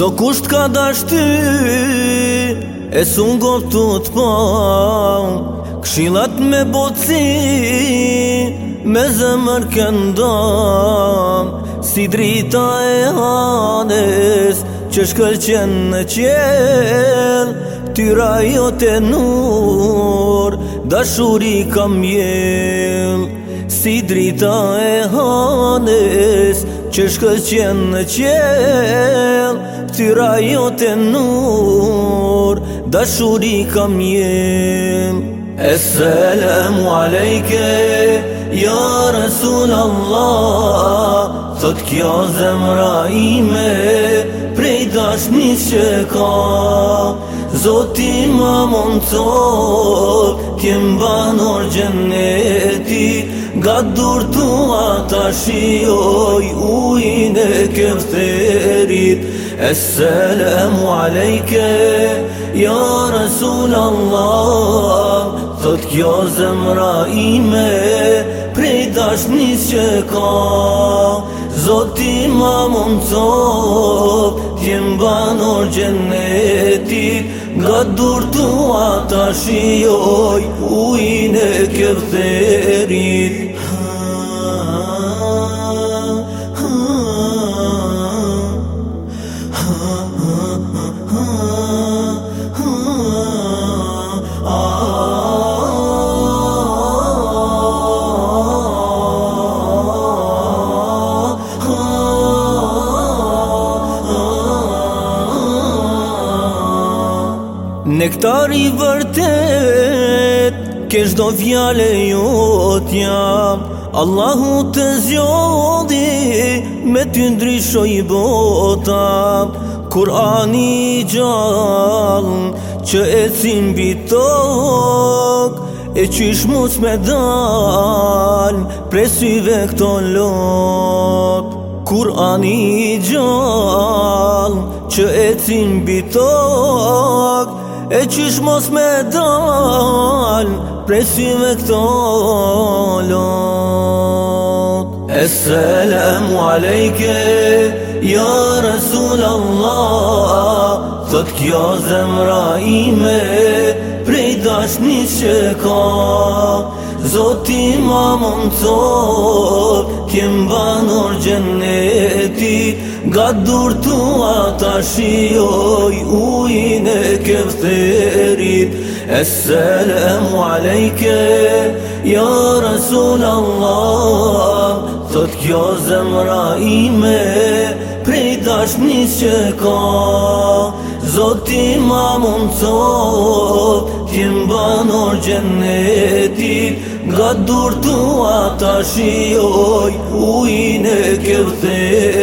Gjdo kusht ka dash ty E sun gotu t'po Kshilat me boci Me zemër këndam Si drita e hanes Që shkëll qenë në qel Tyra jote nur Da shuri kam jel Si drita e hanes që shkë qenë në qel Ptyra rajote nur, da shuri kam jem Esselamu alejke, ja Resul Allah Thot kjo zemra ime, prej dash që ka Zoti më mund të tëllë, Ka dur tua ta shioj ujnë e kefterit Esselamu alejke, ja Rasul Allah Thot kjo zemra ime, prej dashnis që ka Zoti ma mund top, t'jem banor gjenetit Nga dur tua ta shioj ujnë e kërë Nektar i vërtet Ke shdo vjale jotja Allahu të zjodi Me ty ndryshoj bota Kurani gjall Që e cim bitok E qysh mus me dal Presive këto lot Kurani gjall Që e cim bitok E qysh mos me dal Presi me këto lot Esselamu alejke Ja Resul Allah Thot kjo zemra ime Prej dashni që ka Zoti ma mund të Kjem banor gjenetit Ga dur tua ta shioj ujnë e kefterit Esselamu alejke, ja Rasul Allah Thot kjo zemra ime, prej dash njës që ka Zoti ma mund sot, kjim banor gjenetit Ga dur tua ta shioj ujnë e kefterit